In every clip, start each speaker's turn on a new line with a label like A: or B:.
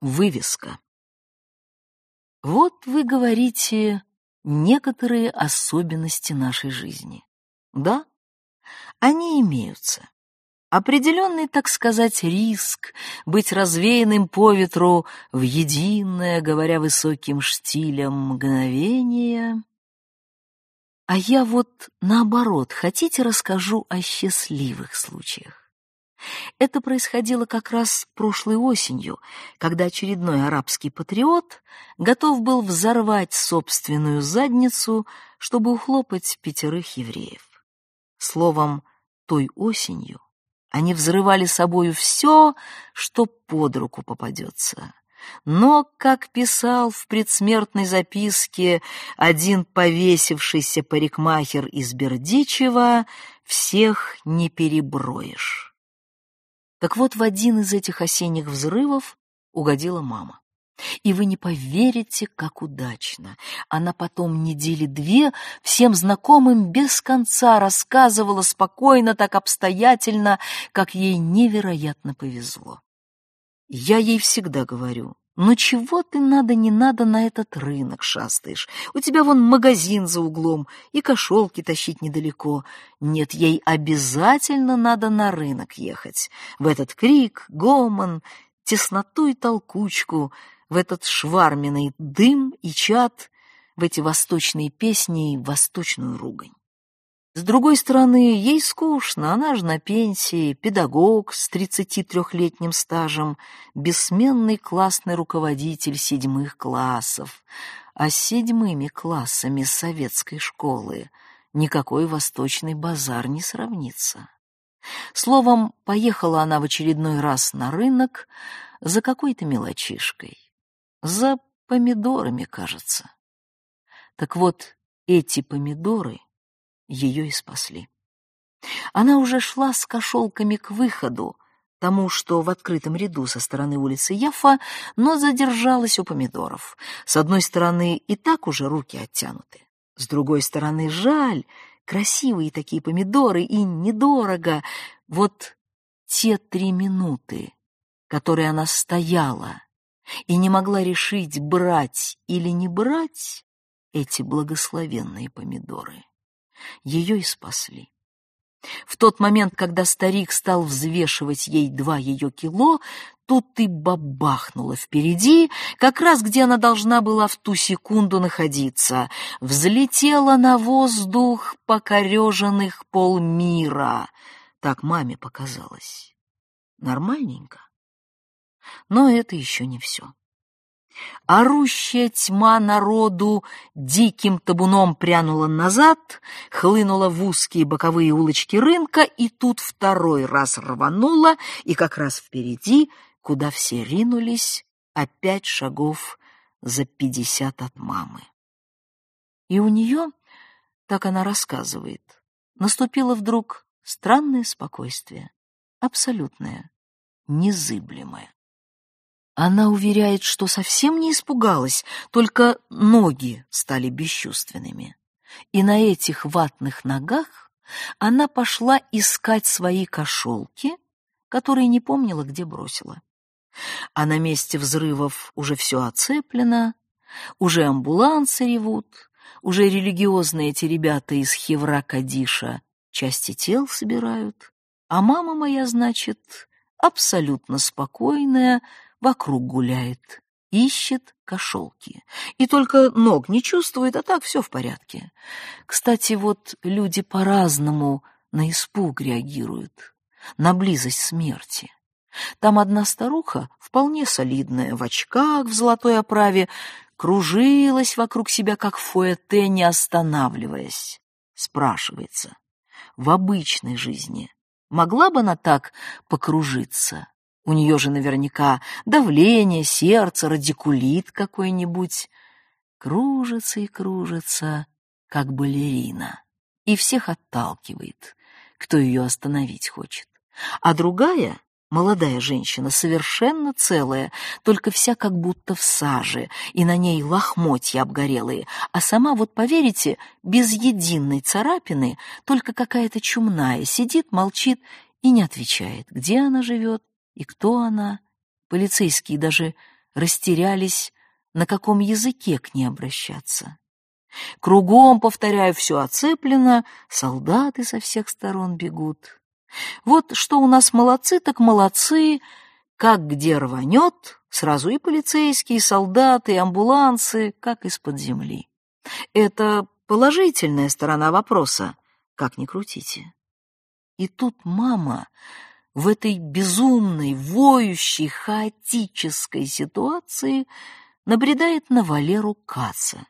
A: Вывеска. Вот вы говорите некоторые особенности нашей жизни. Да, они имеются. Определенный, так сказать, риск быть развеянным по ветру в единое, говоря высоким штилем, мгновение. А я вот наоборот, хотите, расскажу о счастливых случаях. Это происходило как раз прошлой осенью, когда очередной арабский патриот готов был взорвать собственную задницу, чтобы ухлопать пятерых евреев. Словом, той осенью они взрывали собою все, что под руку попадется. Но, как писал в предсмертной записке один повесившийся парикмахер из Бердичева, всех не переброишь. Так вот, в один из этих осенних взрывов угодила мама. И вы не поверите, как удачно. Она потом недели две всем знакомым без конца рассказывала спокойно, так обстоятельно, как ей невероятно повезло. Я ей всегда говорю, ну чего ты надо, не надо на этот рынок шастаешь? У тебя вон магазин за углом, и кошелки тащить недалеко. Нет, ей обязательно надо на рынок ехать. В этот крик, гомон, тесноту и толкучку, в этот шварменный дым и чад, в эти восточные песни и восточную ругань. С другой стороны, ей скучно, она же на пенсии, педагог с 33-летним стажем, бессменный классный руководитель седьмых классов. А с седьмыми классами советской школы никакой восточный базар не сравнится. Словом, поехала она в очередной раз на рынок за какой-то мелочишкой. За помидорами, кажется. Так вот, эти помидоры ее и спасли. Она уже шла с кошелками к выходу, тому, что в открытом ряду со стороны улицы Яфа, но задержалась у помидоров. С одной стороны, и так уже руки оттянуты. С другой стороны, жаль, красивые такие помидоры и недорого. Вот те три минуты, которые она стояла и не могла решить, брать или не брать эти благословенные помидоры ее и спасли. В тот момент, когда старик стал взвешивать ей два ее кило, тут и бабахнула впереди, как раз где она должна была в ту секунду находиться. Взлетела на воздух покореженных полмира. Так маме показалось. Нормальненько. Но это еще не все. Орущая тьма народу диким табуном прянула назад, хлынула в узкие боковые улочки рынка и тут второй раз рванула, и как раз впереди, куда все ринулись, опять шагов за пятьдесят от мамы. И у нее, так она рассказывает, наступило вдруг странное спокойствие, абсолютное, незыблемое. Она уверяет, что совсем не испугалась, только ноги стали бесчувственными. И на этих ватных ногах она пошла искать свои кошелки, которые не помнила, где бросила. А на месте взрывов уже все оцеплено, уже амбулансы ревут, уже религиозные эти ребята из Хевра Кадиша части тел собирают, а мама моя, значит, абсолютно спокойная, вокруг гуляет, ищет кошелки. И только ног не чувствует, а так все в порядке. Кстати, вот люди по-разному на испуг реагируют, на близость смерти. Там одна старуха, вполне солидная, в очках, в золотой оправе, кружилась вокруг себя, как фуэте, не останавливаясь. Спрашивается, в обычной жизни могла бы она так покружиться? У нее же наверняка давление, сердце, радикулит какой-нибудь. Кружится и кружится, как балерина, и всех отталкивает, кто ее остановить хочет. А другая, молодая женщина, совершенно целая, только вся как будто в саже, и на ней лохмотья обгорелые, а сама, вот поверите, без единой царапины, только какая-то чумная, сидит, молчит и не отвечает, где она живет, и кто она? Полицейские даже растерялись, на каком языке к ней обращаться. Кругом, повторяю, все оцеплено, солдаты со всех сторон бегут. Вот что у нас молодцы, так молодцы, как где рванет, сразу и полицейские, и солдаты, и амбулансы, как из-под земли. Это положительная сторона вопроса, как ни крутите. И тут мама в этой безумной, воющей, хаотической ситуации набредает на Валеру Каца.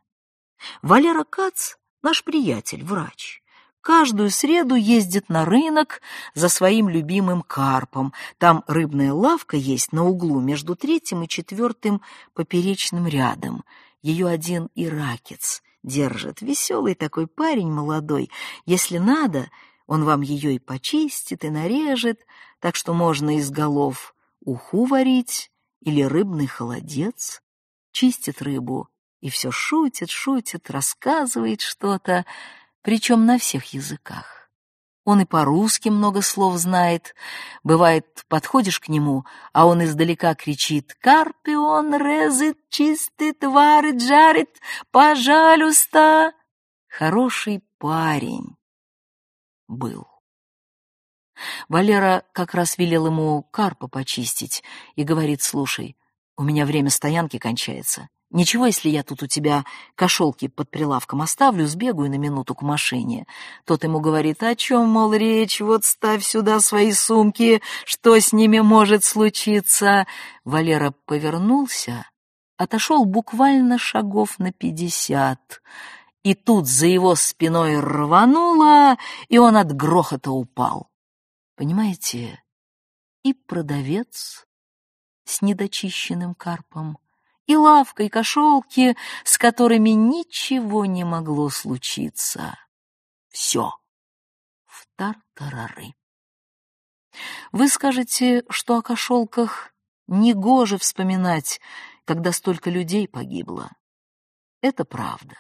A: Валера Кац — наш приятель, врач. Каждую среду ездит на рынок за своим любимым карпом. Там рыбная лавка есть на углу между третьим и четвертым поперечным рядом. Ее один иракец держит. Веселый такой парень молодой. Если надо, он вам ее и почистит, и нарежет, так что можно из голов уху варить или рыбный холодец. Чистит рыбу и все шутит, шутит, рассказывает что-то, причем на всех языках. Он и по-русски много слов знает. Бывает, подходишь к нему, а он издалека кричит «Карпион резит, чистит, варит, жарит, пожалуйста!» Хороший парень был. Валера как раз велел ему карпа почистить и говорит «Слушай, у меня время стоянки кончается. Ничего, если я тут у тебя кошелки под прилавком оставлю, сбегаю на минуту к машине. Тот ему говорит, о чем, мол, речь, вот ставь сюда свои сумки, что с ними может случиться. Валера повернулся, отошел буквально шагов на пятьдесят, и тут за его спиной рвануло, и он от грохота упал. Понимаете, и продавец с недочищенным карпом, и лавка, и кошелки, с которыми ничего не могло случиться. Все в тартарары. Вы скажете, что о кошелках негоже вспоминать, когда столько людей погибло. Это правда.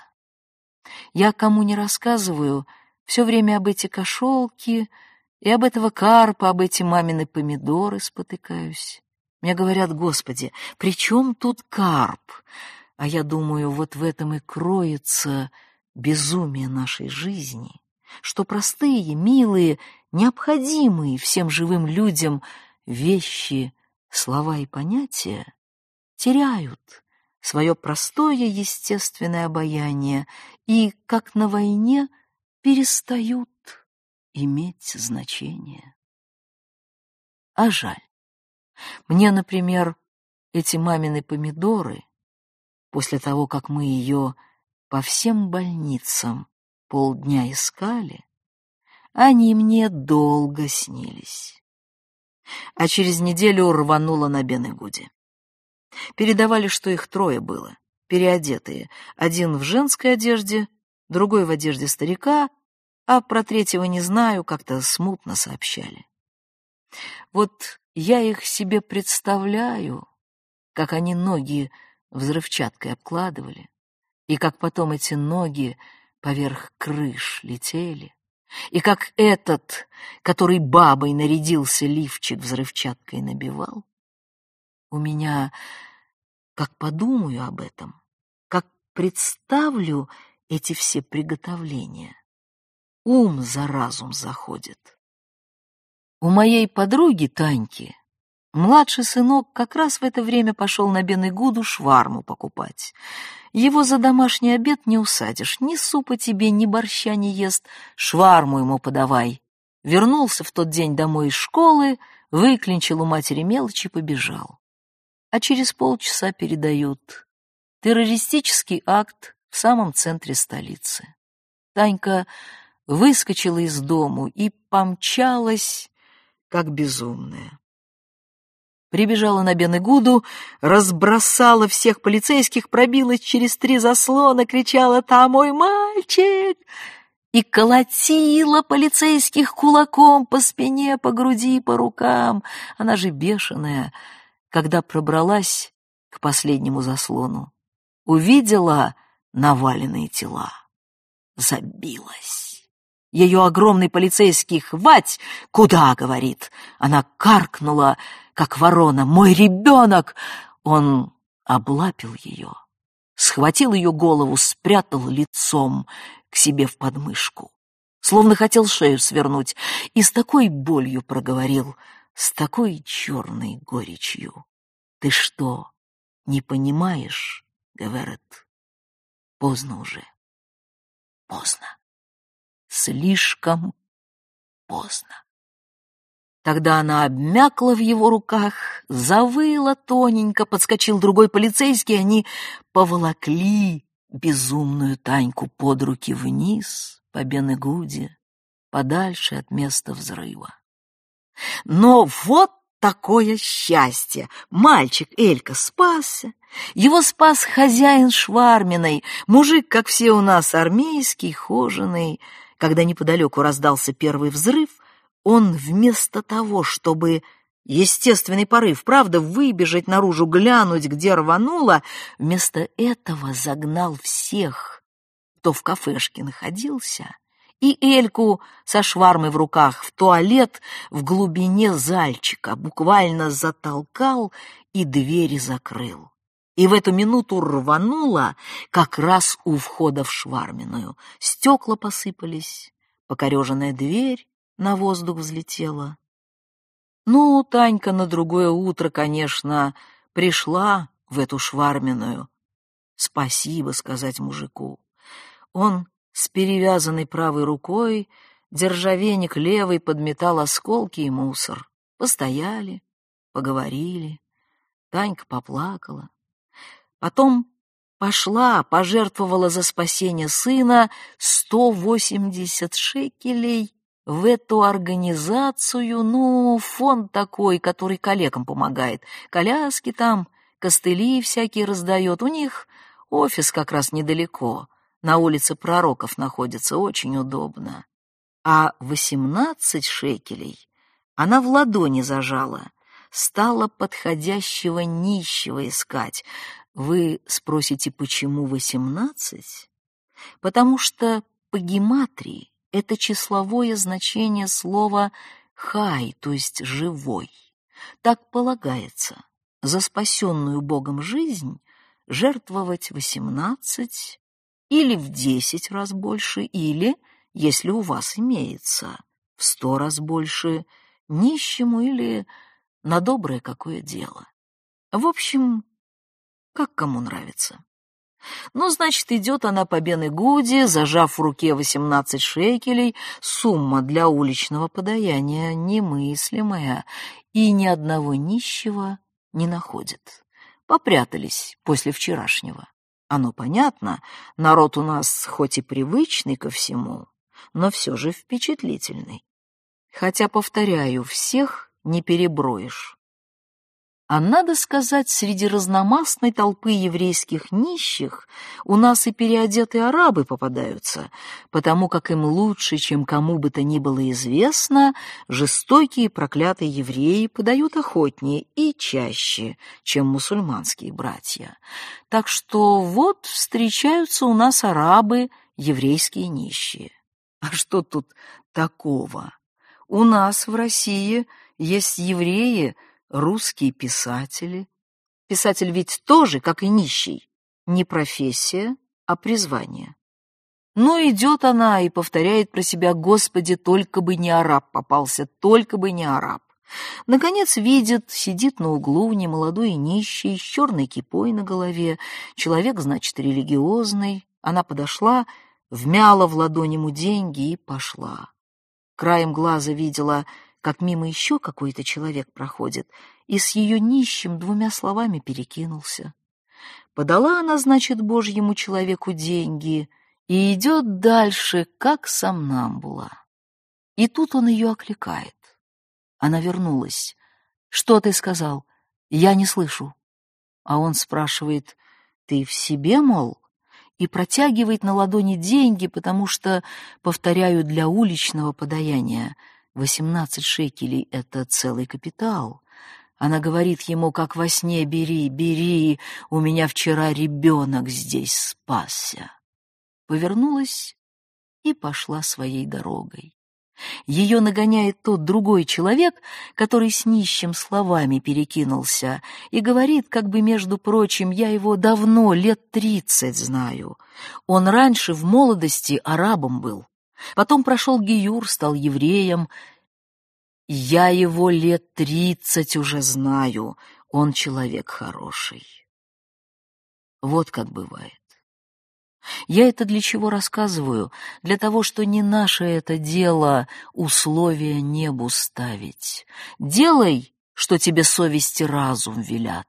A: Я кому не рассказываю, все время об эти кошелки и об этого карпа, об эти мамины помидоры спотыкаюсь. Мне говорят, Господи, при чем тут карп? А я думаю, вот в этом и кроется безумие нашей жизни, что простые, милые, необходимые всем живым людям вещи, слова и понятия теряют свое простое естественное обаяние и, как на войне, перестают иметь значение. А жаль. Мне, например, эти мамины помидоры, после того, как мы ее по всем больницам полдня искали, они мне долго снились. А через неделю рванула на Бенегуде. Передавали, что их трое было, переодетые, один в женской одежде, другой в одежде старика, а про третьего не знаю, как-то смутно сообщали. Вот я их себе представляю, как они ноги взрывчаткой обкладывали, и как потом эти ноги поверх крыш летели, и как этот, который бабой нарядился, лифчик взрывчаткой набивал. У меня, как подумаю об этом, как представлю эти все приготовления, ум за разум заходит. У моей подруги Таньки младший сынок как раз в это время пошел на Бенгуду шварму покупать. Его за домашний обед не усадишь, ни супа тебе, ни борща не ест, шварму ему подавай. Вернулся в тот день домой из школы, выклинчил у матери мелочи и побежал. А через полчаса передают террористический акт в самом центре столицы. Танька выскочила из дому и помчалась как безумная. Прибежала на Бенегуду, разбросала всех полицейских, пробилась через три заслона, кричала «Там мой мальчик!» и колотила полицейских кулаком по спине, по груди, по рукам. Она же бешеная, когда пробралась к последнему заслону, увидела наваленные тела, забилась. Ее огромный полицейский «Хвать!» «Куда?» — говорит. Она каркнула, как ворона. «Мой ребенок!» Он облапил ее, схватил ее голову, спрятал лицом к себе в подмышку, словно хотел шею свернуть, и с такой болью проговорил, с такой черной горечью. «Ты что, не понимаешь, Геверет? Поздно уже. Поздно. Слишком поздно. Тогда она обмякла в его руках, завыла тоненько, подскочил другой полицейский, они поволокли безумную Таньку под руки вниз по Бенегуде, подальше от места взрыва. Но вот такое счастье! Мальчик Элька спасся. Его спас хозяин Шварминой, мужик, как все у нас, армейский, хоженый. Когда неподалеку раздался первый взрыв, он вместо того, чтобы естественный порыв, правда, выбежать наружу, глянуть, где рвануло, вместо этого загнал всех, кто в кафешке находился, и Эльку со швармой в руках в туалет в глубине зальчика буквально затолкал и двери закрыл. И в эту минуту рвануло как раз у входа в шварменную. Стекла посыпались, покореженная дверь на воздух взлетела. Ну, Танька на другое утро, конечно, пришла в эту шварменную. Спасибо сказать мужику. Он с перевязанной правой рукой, держа веник левой, подметал осколки и мусор. Постояли, поговорили. Танька поплакала. Потом пошла, пожертвовала за спасение сына сто восемьдесят шекелей в эту организацию, ну, фонд такой, который коллегам помогает. Коляски там, костыли всякие раздает. У них офис как раз недалеко, на улице Пророков находится, очень удобно. А восемнадцать шекелей она в ладони зажала, стала подходящего нищего искать. Вы спросите, почему восемнадцать? Потому что по гематрии это числовое значение слова «хай», то есть «живой». Так полагается, за спасенную Богом жизнь жертвовать восемнадцать или в десять раз больше, или, если у вас имеется, в сто раз больше нищему или на доброе какое дело. В общем, как кому нравится. Ну, значит, идет она по Бен-Игуди, зажав в руке восемнадцать шекелей, сумма для уличного подаяния немыслимая, и ни одного нищего не находит. Попрятались после вчерашнего. Оно понятно, народ у нас хоть и привычный ко всему, но все же впечатлительный. Хотя, повторяю, всех не переброишь. А надо сказать, среди разномастной толпы еврейских нищих у нас и переодетые арабы попадаются, потому как им лучше, чем кому бы то ни было известно, жестокие проклятые евреи подают охотнее и чаще, чем мусульманские братья. Так что вот встречаются у нас арабы, еврейские нищие. А что тут такого? У нас в России есть евреи, русские писатели. Писатель ведь тоже, как и нищий, не профессия, а призвание. Но идет она и повторяет про себя «Господи, только бы не араб попался, только бы не араб». Наконец видит, сидит на углу немолодой и нищий, с черной кипой на голове. Человек, значит, религиозный. Она подошла, вмяла в ладонь ему деньги и пошла. Краем глаза видела — как мимо еще какой-то человек проходит, и с ее нищим двумя словами перекинулся. Подала она, значит, божьему человеку деньги и идет дальше, как сам нам была. И тут он ее окликает. Она вернулась. «Что ты сказал? Я не слышу». А он спрашивает, «Ты в себе, мол?» и протягивает на ладони деньги, потому что, повторяю, для уличного подаяния — Восемнадцать шекелей — это целый капитал. Она говорит ему, как во сне, «Бери, бери, у меня вчера ребенок здесь спасся». Повернулась и пошла своей дорогой. Ее нагоняет тот другой человек, который с нищим словами перекинулся и говорит, как бы, между прочим, я его давно, лет тридцать знаю. Он раньше в молодости арабом был, потом прошел Гиюр, стал евреем. Я его лет тридцать уже знаю, он человек хороший. Вот как бывает. Я это для чего рассказываю? Для того, что не наше это дело условия небу ставить. Делай, что тебе совесть и разум велят.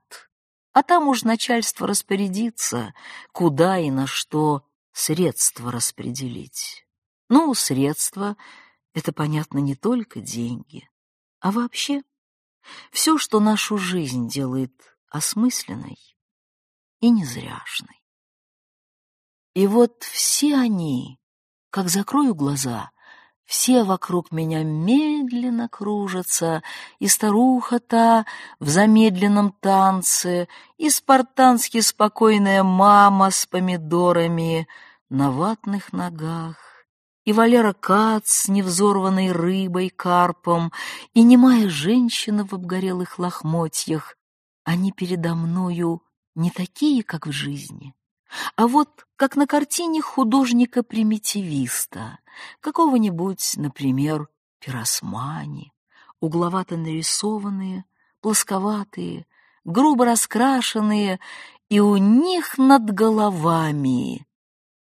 A: А там уж начальство распорядится, куда и на что средства распределить. Ну, средства — это, понятно, не только деньги, а вообще все, что нашу жизнь делает осмысленной и незряшной. И вот все они, как закрою глаза, все вокруг меня медленно кружатся, и старуха та в замедленном танце, и спартански спокойная мама с помидорами на ватных ногах, и Валера Кац с невзорванной рыбой, карпом, и немая женщина в обгорелых лохмотьях. Они передо мною не такие, как в жизни, а вот как на картине художника-примитивиста, какого-нибудь, например, пиросмани, угловато нарисованные, плосковатые, грубо раскрашенные, и у них над головами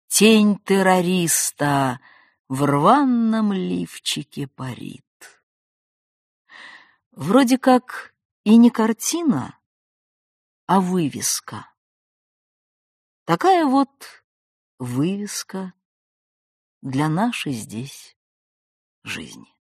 A: тень террориста в рваном лифчике парит. Вроде как и не картина, а вывеска. Такая вот вывеска для нашей здесь жизни.